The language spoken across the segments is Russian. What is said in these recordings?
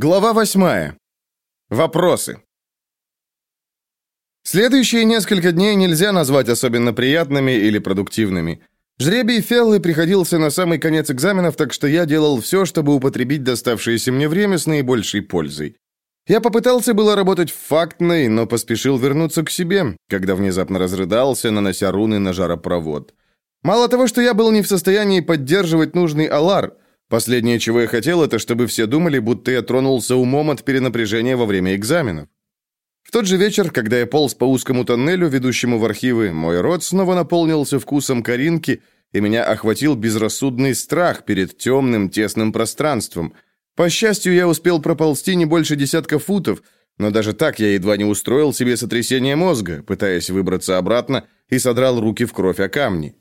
Глава восьмая. Вопросы. Следующие несколько дней нельзя назвать особенно приятными или продуктивными. Жребий Феллы приходился на самый конец экзаменов, так что я делал все, чтобы употребить доставшееся мне время с наибольшей пользой. Я попытался было работать в фактной, но поспешил вернуться к себе, когда внезапно разрыдался, нанося руны на жаропровод. Мало того, что я был не в состоянии поддерживать нужный алар, последнее, чего я хотел, это чтобы все думали, будто я тронулся умом от перенапряжения во время экзаменов. В тот же вечер, когда я полз по узкому тоннелю, ведущему в архивы, мой рот снова наполнился вкусом коринки, и меня охватил безрассудный страх перед темным, тесным пространством – по счастью, я успел проползти не больше десятка футов, но даже так я едва не устроил себе сотрясение мозга, пытаясь выбраться обратно, и содрал руки в кровь о камни.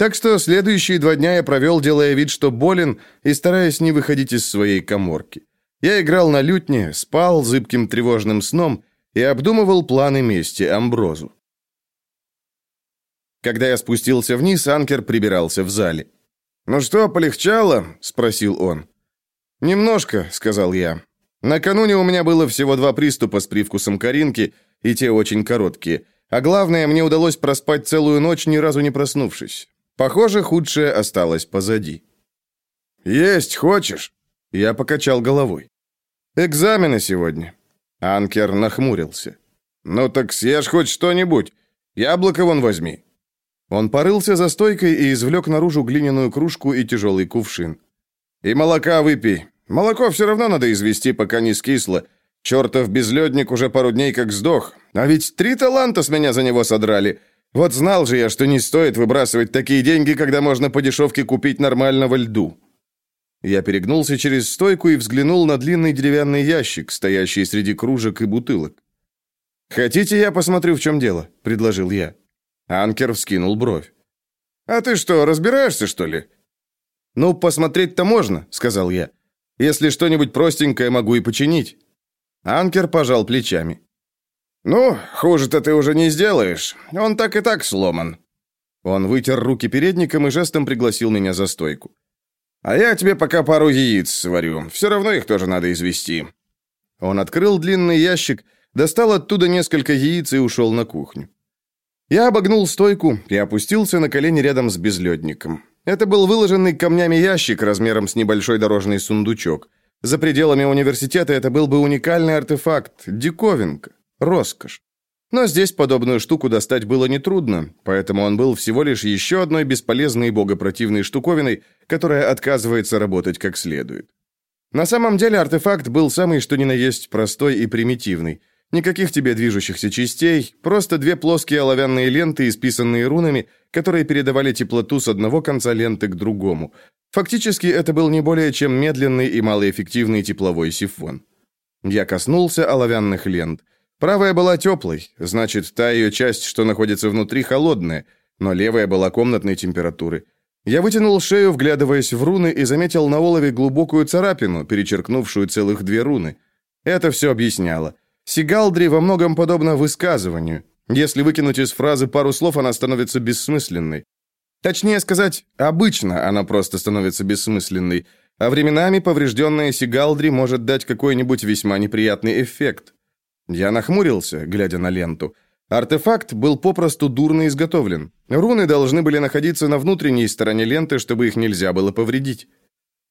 Так что следующие два дня я провел, делая вид, что болен, и стараясь не выходить из своей коморки. Я играл на лютне, спал зыбким тревожным сном и обдумывал планы мести Амброзу. Когда я спустился вниз, Анкер прибирался в зале. «Ну что, полегчало?» — спросил он. «Немножко», — сказал я. «Накануне у меня было всего два приступа с привкусом коринки, и те очень короткие. А главное, мне удалось проспать целую ночь, ни разу не проснувшись. Похоже, худшее осталось позади». «Есть хочешь?» Я покачал головой. «Экзамены сегодня». Анкер нахмурился. «Ну так съешь хоть что-нибудь. Яблоко вон возьми». Он порылся за стойкой и извлек наружу глиняную кружку и тяжелый кувшин. «И молока выпей. Молоко все равно надо извести, пока не скисло. Чертов безледник уже пару дней как сдох. А ведь три таланта с меня за него содрали. Вот знал же я, что не стоит выбрасывать такие деньги, когда можно по дешевке купить нормального льду». Я перегнулся через стойку и взглянул на длинный деревянный ящик, стоящий среди кружек и бутылок. «Хотите, я посмотрю, в чем дело?» — предложил я. Анкер вскинул бровь. «А ты что, разбираешься, что ли?» «Ну, посмотреть-то можно», — сказал я. «Если что-нибудь простенькое, могу и починить». Анкер пожал плечами. «Ну, хуже-то ты уже не сделаешь. Он так и так сломан». Он вытер руки передником и жестом пригласил меня за стойку. «А я тебе пока пару яиц сварю. Все равно их тоже надо извести». Он открыл длинный ящик, достал оттуда несколько яиц и ушел на кухню. Я обогнул стойку и опустился на колени рядом с безледником. Это был выложенный камнями ящик размером с небольшой дорожный сундучок. За пределами университета это был бы уникальный артефакт, диковинка, роскошь. Но здесь подобную штуку достать было нетрудно, поэтому он был всего лишь еще одной бесполезной и богопротивной штуковиной, которая отказывается работать как следует. На самом деле артефакт был самый что ни на есть простой и примитивный. Никаких тебе движущихся частей, просто две плоские оловянные ленты, исписанные рунами, которые передавали теплоту с одного конца ленты к другому. Фактически это был не более чем медленный и малоэффективный тепловой сифон. Я коснулся оловянных лент. Правая была теплой, значит, та ее часть, что находится внутри, холодная, но левая была комнатной температуры. Я вытянул шею, вглядываясь в руны, и заметил на олове глубокую царапину, перечеркнувшую целых две руны. Это все объясняло. Сигалдри во многом подобно высказыванию. Если выкинуть из фразы пару слов, она становится бессмысленной. Точнее сказать, обычно она просто становится бессмысленной, а временами поврежденная Сигалдри может дать какой-нибудь весьма неприятный эффект. Я нахмурился, глядя на ленту. Артефакт был попросту дурно изготовлен. Руны должны были находиться на внутренней стороне ленты, чтобы их нельзя было повредить.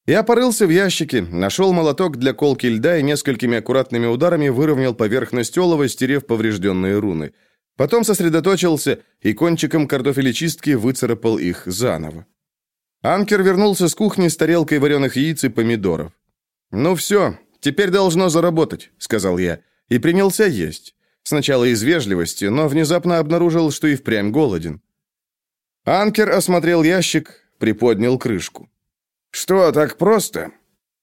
Я порылся в ящике, нашел молоток для колки льда и несколькими аккуратными ударами выровнял поверхность олова, стерев поврежденные руны. Потом сосредоточился и кончиком картофелечистки выцарапал их заново. Анкер вернулся с кухни с тарелкой вареных яиц и помидоров. «Ну все, теперь должно заработать», — сказал я, и принялся есть. Сначала из вежливости, но внезапно обнаружил, что и впрямь голоден. Анкер осмотрел ящик, приподнял крышку. «Что, так просто?»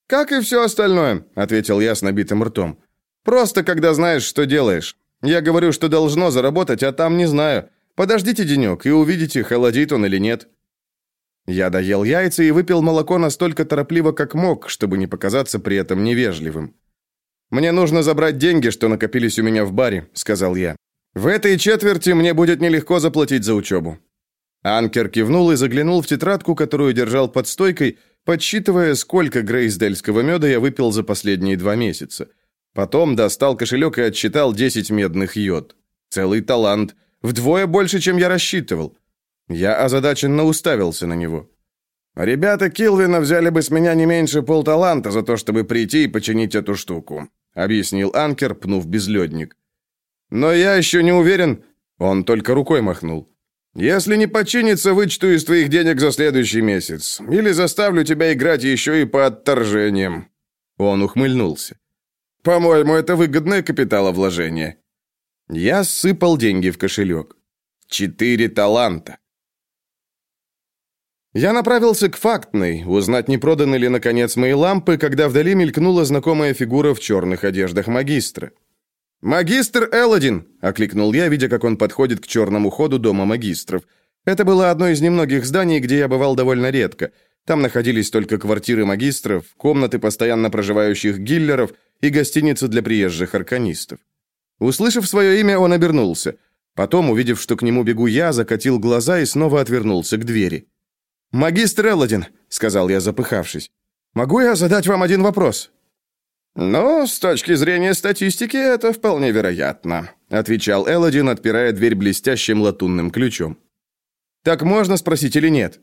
«Как и все остальное», — ответил я с набитым ртом. «Просто, когда знаешь, что делаешь. Я говорю, что должно заработать, а там не знаю. Подождите денек и увидите, холодит он или нет». Я доел яйца и выпил молоко настолько торопливо, как мог, чтобы не показаться при этом невежливым. «Мне нужно забрать деньги, что накопились у меня в баре», — сказал я. «В этой четверти мне будет нелегко заплатить за учебу». Анкер кивнул и заглянул в тетрадку, которую держал под стойкой, подсчитывая, сколько грейсдельского меда я выпил за последние два месяца. Потом достал кошелек и отсчитал 10 медных йод. Целый талант. Вдвое больше, чем я рассчитывал. Я озадаченно уставился на него. «Ребята Килвина взяли бы с меня не меньше полталанта за то, чтобы прийти и починить эту штуку», объяснил Анкер, пнув безледник. «Но я еще не уверен...» Он только рукой махнул. «Если не починится, вычту из твоих денег за следующий месяц. Или заставлю тебя играть еще и по отторжениям». Он ухмыльнулся. «По-моему, это выгодное капиталовложение». Я сыпал деньги в кошелек. Четыре таланта. Я направился к фактной, узнать, не проданы ли, наконец, мои лампы, когда вдали мелькнула знакомая фигура в черных одеждах магистра. «Магистр Элодин!» — окликнул я, видя, как он подходит к черному ходу дома магистров. Это было одно из немногих зданий, где я бывал довольно редко. Там находились только квартиры магистров, комнаты постоянно проживающих гиллеров и гостиницы для приезжих арканистов. Услышав свое имя, он обернулся. Потом, увидев, что к нему бегу я, закатил глаза и снова отвернулся к двери. «Магистр Элладин», — сказал я, запыхавшись, — «могу я задать вам один вопрос?» «Ну, с точки зрения статистики, это вполне вероятно», — отвечал Элладин, отпирая дверь блестящим латунным ключом. «Так можно спросить или нет?»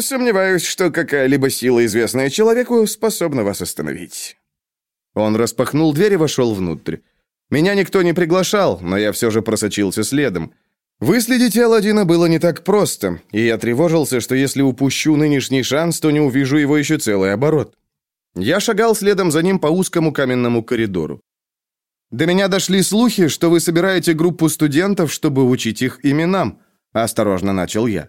«Сомневаюсь, что какая-либо сила, известная человеку, способна вас остановить». Он распахнул дверь и вошел внутрь. Меня никто не приглашал, но я все же просочился следом. Выследить Аладдина было не так просто, и я тревожился, что если упущу нынешний шанс, то не увижу его еще целый оборот. Я шагал следом за ним по узкому каменному коридору. До меня дошли слухи, что вы собираете группу студентов, чтобы учить их именам, осторожно начал я.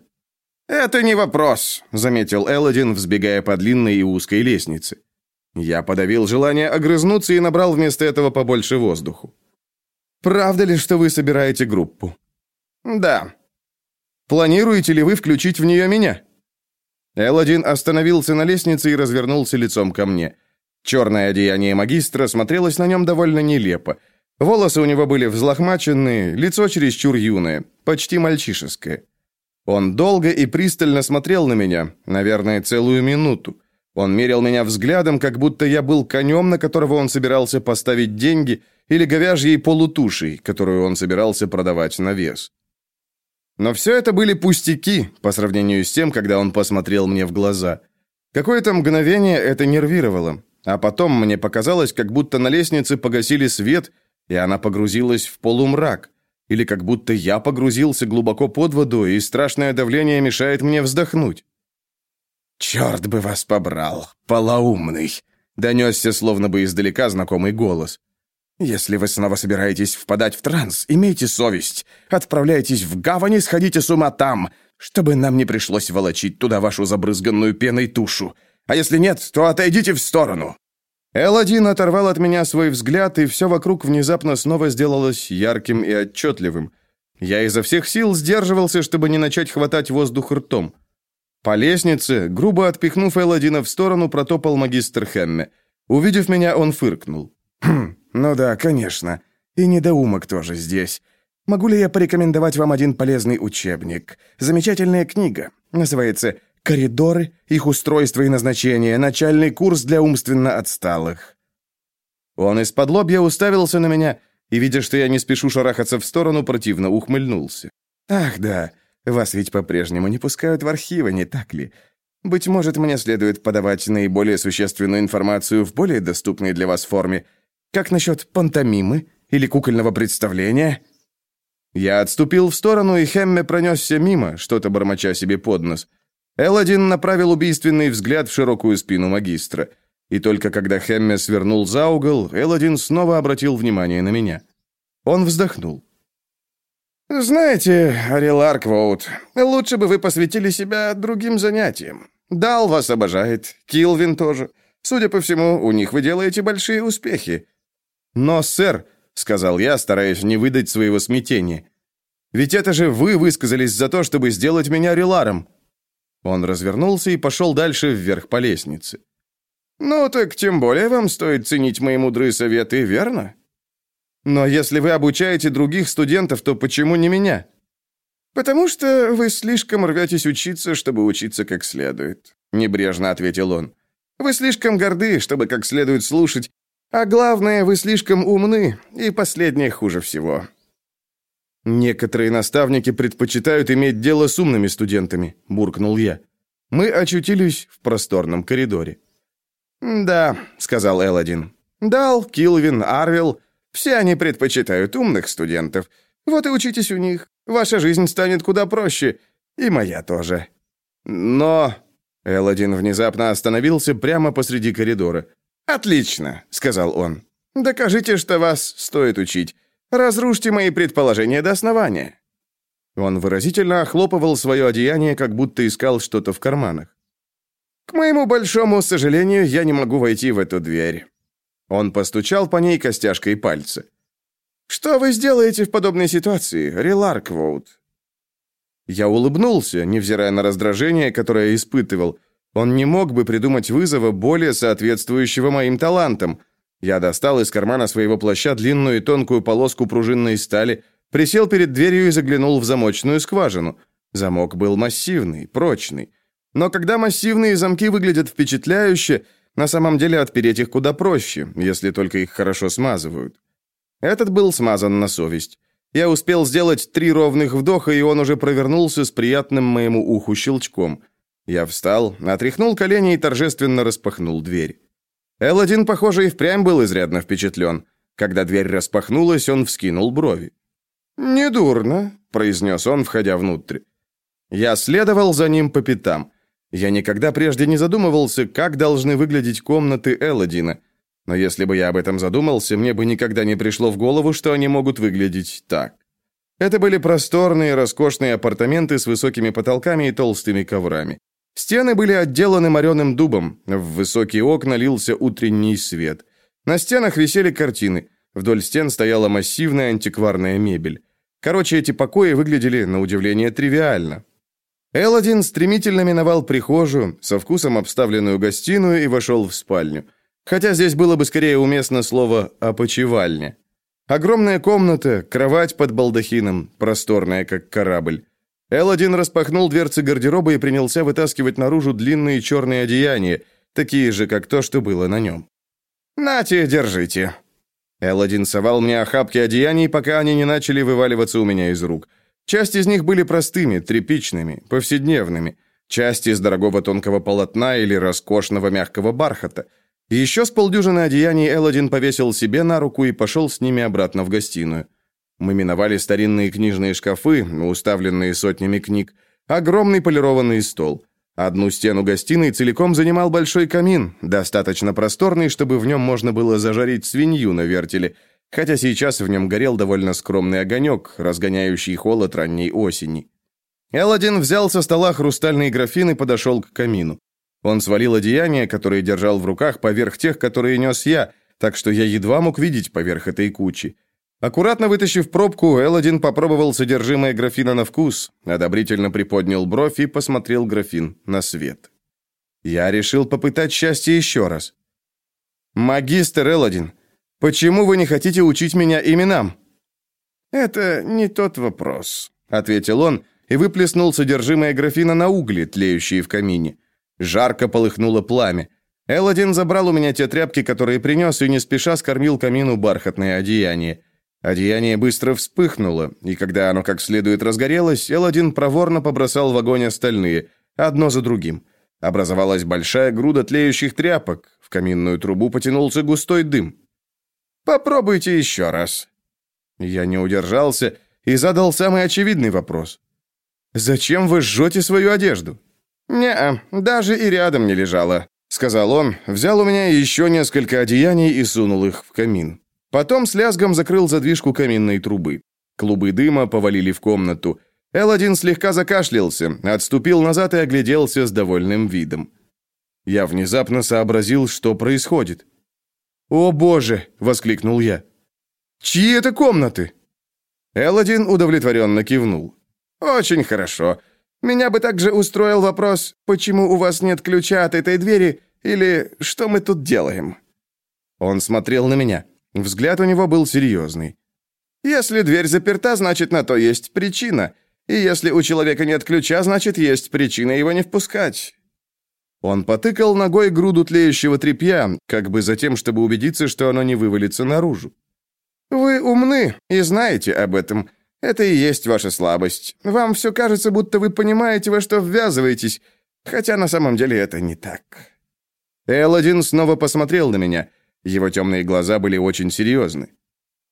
Это не вопрос, заметил Элодин, взбегая по длинной и узкой лестнице. Я подавил желание огрызнуться и набрал вместо этого побольше воздуху. Правда ли, что вы собираете группу? «Да». «Планируете ли вы включить в нее меня?» Элодин остановился на лестнице и развернулся лицом ко мне. Черное одеяние магистра смотрелось на нем довольно нелепо. Волосы у него были взлохмаченные, лицо чересчур юное, почти мальчишеское. Он долго и пристально смотрел на меня, наверное, целую минуту. Он мерил меня взглядом, как будто я был конем, на которого он собирался поставить деньги, или говяжьей полутушей, которую он собирался продавать на вес. Но все это были пустяки по сравнению с тем, когда он посмотрел мне в глаза. Какое-то мгновение это нервировало, а потом мне показалось, как будто на лестнице погасили свет, и она погрузилась в полумрак, или как будто я погрузился глубоко под воду, и страшное давление мешает мне вздохнуть. «Черт бы вас побрал, полоумный!» — донесся словно бы издалека знакомый голос. Если вы снова собираетесь впадать в транс, имейте совесть. Отправляйтесь в гавань и сходите с ума там, чтобы нам не пришлось волочить туда вашу забрызганную пеной тушу. А если нет, то отойдите в сторону». Элладин оторвал от меня свой взгляд, и все вокруг внезапно снова сделалось ярким и отчетливым. Я изо всех сил сдерживался, чтобы не начать хватать воздух ртом. По лестнице, грубо отпихнув Элладина в сторону, протопал магистр Хемме. Увидев меня, он фыркнул. «Хм, «Ну да, конечно. И недоумок тоже здесь. Могу ли я порекомендовать вам один полезный учебник? Замечательная книга. Называется «Коридоры, их устройство и назначение. Начальный курс для умственно отсталых». Он из-под лобья уставился на меня и, видя, что я не спешу шарахаться в сторону, противно ухмыльнулся. «Ах, да, вас ведь по-прежнему не пускают в архивы, не так ли? Быть может, мне следует подавать наиболее существенную информацию в более доступной для вас форме, как насчет пантомимы или кукольного представления?» Я отступил в сторону, и Хемме пронесся мимо, что-то бормоча себе под нос. Элладин направил убийственный взгляд в широкую спину магистра. И только когда Хемме свернул за угол, Элладин снова обратил внимание на меня. Он вздохнул. «Знаете, Арил Арквоут, лучше бы вы посвятили себя другим занятиям. Дал вас обожает, Килвин тоже. Судя по всему, у них вы делаете большие успехи. «Но, сэр», — сказал я, стараясь не выдать своего смятения, «ведь это же вы высказались за то, чтобы сделать меня реларом». Он развернулся и пошел дальше вверх по лестнице. «Ну так тем более вам стоит ценить мои мудрые советы, верно?» «Но если вы обучаете других студентов, то почему не меня?» «Потому что вы слишком рветесь учиться, чтобы учиться как следует. небрежно ответил он. Вы слишком горды, чтобы как следует слушать, а главное, вы слишком умны, и последнее хуже всего. Некоторые наставники предпочитают иметь дело с умными студентами, буркнул я. Мы очутились в просторном коридоре. «Да», — сказал Элладин. «Дал, Килвин, Арвил — все они предпочитают умных студентов. Вот и учитесь у них. Ваша жизнь станет куда проще. И моя тоже». «Но...» — Элладин внезапно остановился прямо посреди коридора. «Отлично», — сказал он. «Докажите, что вас стоит учить. Разрушьте мои предположения до основания». Он выразительно охлопывал свое одеяние, как будто искал что-то в карманах. «К моему большому сожалению, я не могу войти в эту дверь». Он постучал по ней костяшкой пальца. «Что вы сделаете в подобной ситуации, Реларквоут?» Я улыбнулся, невзирая на раздражение, которое испытывал. Он не мог бы придумать вызова более соответствующего моим талантам. Я достал из кармана своего плаща длинную и тонкую полоску пружинной стали, присел перед дверью и заглянул в замочную скважину. Замок был массивный, прочный. Но когда массивные замки выглядят впечатляюще, на самом деле отпереть их куда проще, если только их хорошо смазывают. Этот был смазан на совесть. Я успел сделать три ровных вдоха, и он уже провернулся с приятным моему уху щелчком. Я встал, отряхнул колени и торжественно распахнул дверь. Элладин, похоже, и впрямь был изрядно впечатлен. Когда дверь распахнулась, он вскинул брови. «Недурно», — произнес он, входя внутрь. Я следовал за ним по пятам. Я никогда прежде не задумывался, как должны выглядеть комнаты Элладина. Но если бы я об этом задумался, мне бы никогда не пришло в голову, что они могут выглядеть так. Это были просторные, роскошные апартаменты с высокими потолками и толстыми коврами. Стены были отделаны мореным дубом, в высокие окна лился утренний свет. На стенах висели картины, вдоль стен стояла массивная антикварная мебель. Короче, эти покои выглядели, на удивление, тривиально. Элладин стремительно миновал прихожую, со вкусом обставленную гостиную и вошел в спальню. Хотя здесь было бы скорее уместно слово «опочивальня». Огромная комната, кровать под балдахином, просторная, как корабль. Элладин распахнул дверцы гардероба и принялся вытаскивать наружу длинные черные одеяния, такие же, как то, что было на нем. «Нате, держите». Элладин совал мне охапки одеяний, пока они не начали вываливаться у меня из рук – Часть из них были простыми, тряпичными, повседневными. Часть из дорогого тонкого полотна или роскошного мягкого бархата. Еще с полдюжины одеяний Элодин повесил себе на руку и пошел с ними обратно в гостиную. Мы миновали старинные книжные шкафы, уставленные сотнями книг, огромный полированный стол. Одну стену гостиной целиком занимал большой камин, достаточно просторный, чтобы в нем можно было зажарить свинью на вертеле – хотя сейчас в нем горел довольно скромный огонек, разгоняющий холод ранней осени. Элладин взял со стола хрустальный графин и подошел к камину. Он свалил одеяния, которые держал в руках, поверх тех, которые нес я, так что я едва мог видеть поверх этой кучи. Аккуратно вытащив пробку, Элладин попробовал содержимое графина на вкус, одобрительно приподнял бровь и посмотрел графин на свет. Я решил попытать счастье еще раз. «Магистр Элладин, Почему вы не хотите учить меня именам?» «Это не тот вопрос», — ответил он и выплеснул содержимое графина на угли, тлеющие в камине. Жарко полыхнуло пламя. Элладин забрал у меня те тряпки, которые принес, и не спеша скормил камину бархатное одеяние. Одеяние быстро вспыхнуло, и когда оно как следует разгорелось, Элладин проворно побросал в огонь остальные, одно за другим. Образовалась большая груда тлеющих тряпок, в каминную трубу потянулся густой дым. Попробуйте еще раз». Я не удержался и задал самый очевидный вопрос. «Зачем вы жжете свою одежду?» «Не, даже и рядом не лежала», — сказал он, взял у меня еще несколько одеяний и сунул их в камин. Потом с лязгом закрыл задвижку каминной трубы. Клубы дыма повалили в комнату. Элладин слегка закашлялся, отступил назад и огляделся с довольным видом. Я внезапно сообразил, что происходит. «О боже!» — воскликнул я. «Чьи это комнаты?» Элладин удовлетворенно кивнул. «Очень хорошо. Меня бы также устроил вопрос, почему у вас нет ключа от этой двери, или что мы тут делаем?» Он смотрел на меня. Взгляд у него был серьезный. «Если дверь заперта, значит, на то есть причина. И если у человека нет ключа, значит, есть причина его не впускать». Он потыкал ногой груду тлеющего тряпья, как бы за тем, чтобы убедиться, что оно не вывалится наружу. «Вы умны и знаете об этом. Это и есть ваша слабость. Вам все кажется, будто вы понимаете, во что ввязываетесь, хотя на самом деле это не так». Элладин снова посмотрел на меня. Его темные глаза были очень серьезны.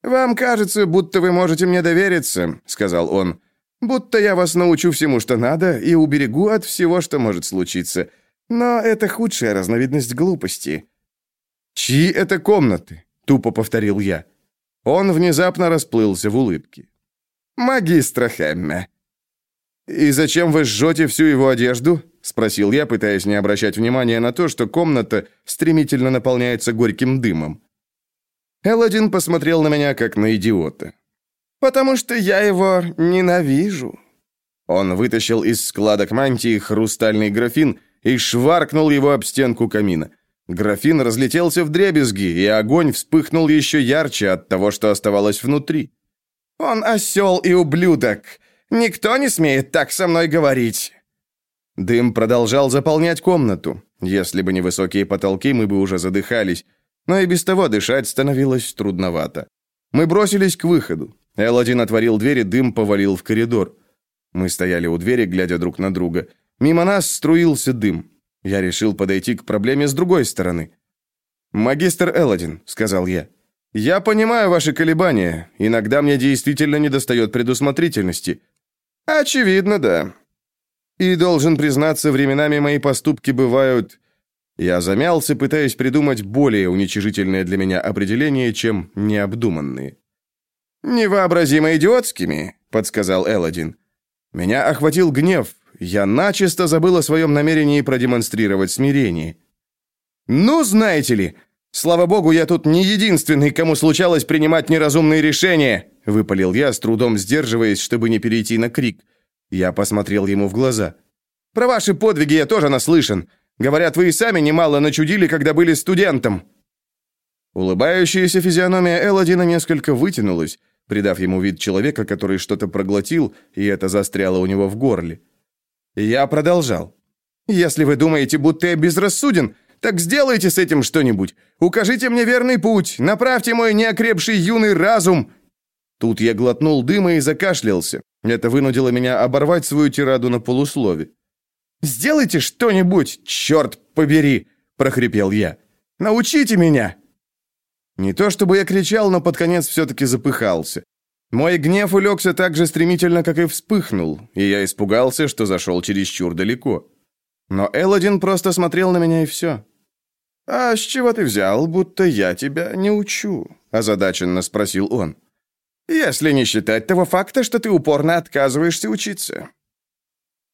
«Вам кажется, будто вы можете мне довериться», — сказал он. «Будто я вас научу всему, что надо, и уберегу от всего, что может случиться. Но это худшая разновидность глупости». «Чьи это комнаты?» — тупо повторил я. Он внезапно расплылся в улыбке. «Магистра Хэмме». «И зачем вы сжете всю его одежду?» — спросил я, пытаясь не обращать внимания на то, что комната стремительно наполняется горьким дымом. Элладин посмотрел на меня, как на идиота. «Потому что я его ненавижу». Он вытащил из складок мантии хрустальный графин и шваркнул его об стенку камина. Графин разлетелся в дребезги, и огонь вспыхнул еще ярче от того, что оставалось внутри. «Он осел и ублюдок! Никто не смеет так со мной говорить!» Дым продолжал заполнять комнату. Если бы не высокие потолки, мы бы уже задыхались. Но и без того дышать становилось трудновато. Мы бросились к выходу. Элладин отворил дверь, и дым повалил в коридор. Мы стояли у двери, глядя друг на друга. Мимо нас струился дым. Я решил подойти к проблеме с другой стороны. «Магистр Элладин», — сказал я, — «я понимаю ваши колебания. Иногда мне действительно недостает предусмотрительности». «Очевидно, да». «И должен признаться, временами мои поступки бывают...» Я замялся, пытаясь придумать более уничижительное для меня определение, чем необдуманные. «Невообразимо идиотскими», — подсказал Элладин. Меня охватил гнев, я начисто забыл о своем намерении продемонстрировать смирение. «Ну, знаете ли, слава богу, я тут не единственный, кому случалось принимать неразумные решения», выпалил я, с трудом сдерживаясь, чтобы не перейти на крик. Я посмотрел ему в глаза. «Про ваши подвиги я тоже наслышан. Говорят, вы и сами немало начудили, когда были студентом». Улыбающаяся физиономия Элладина несколько вытянулась, придав ему вид человека, который что-то проглотил, и это застряло у него в горле. Я продолжал. «Если вы думаете, будто я безрассуден, так сделайте с этим что-нибудь. Укажите мне верный путь, направьте мой неокрепший юный разум». Тут я глотнул дыма и закашлялся. Это вынудило меня оборвать свою тираду на полуслове. «Сделайте что-нибудь, черт побери!» – прохрипел я. «Научите меня!» Не то чтобы я кричал, но под конец все-таки запыхался. Мой гнев улегся так же стремительно, как и вспыхнул, и я испугался, что зашел чересчур далеко. Но Элодин просто смотрел на меня и все. «А с чего ты взял, будто я тебя не учу?» – озадаченно спросил он. «Если не считать того факта, что ты упорно отказываешься учиться».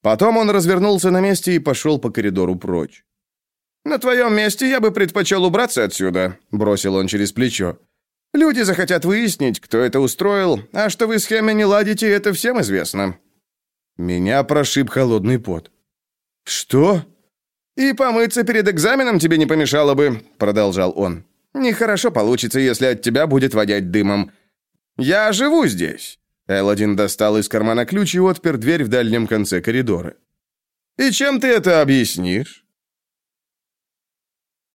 Потом он развернулся на месте и пошел по коридору прочь. «На твоем месте я бы предпочел убраться отсюда», – бросил он через плечо. Люди захотят выяснить, кто это устроил, а что вы с Хэмми не ладите, это всем известно». Меня прошиб холодный пот. «Что?» «И помыться перед экзаменом тебе не помешало бы», — продолжал он. «Нехорошо получится, если от тебя будет водять дымом. Я живу здесь». Элладин достал из кармана ключ и отпер дверь в дальнем конце коридора. «И чем ты это объяснишь?»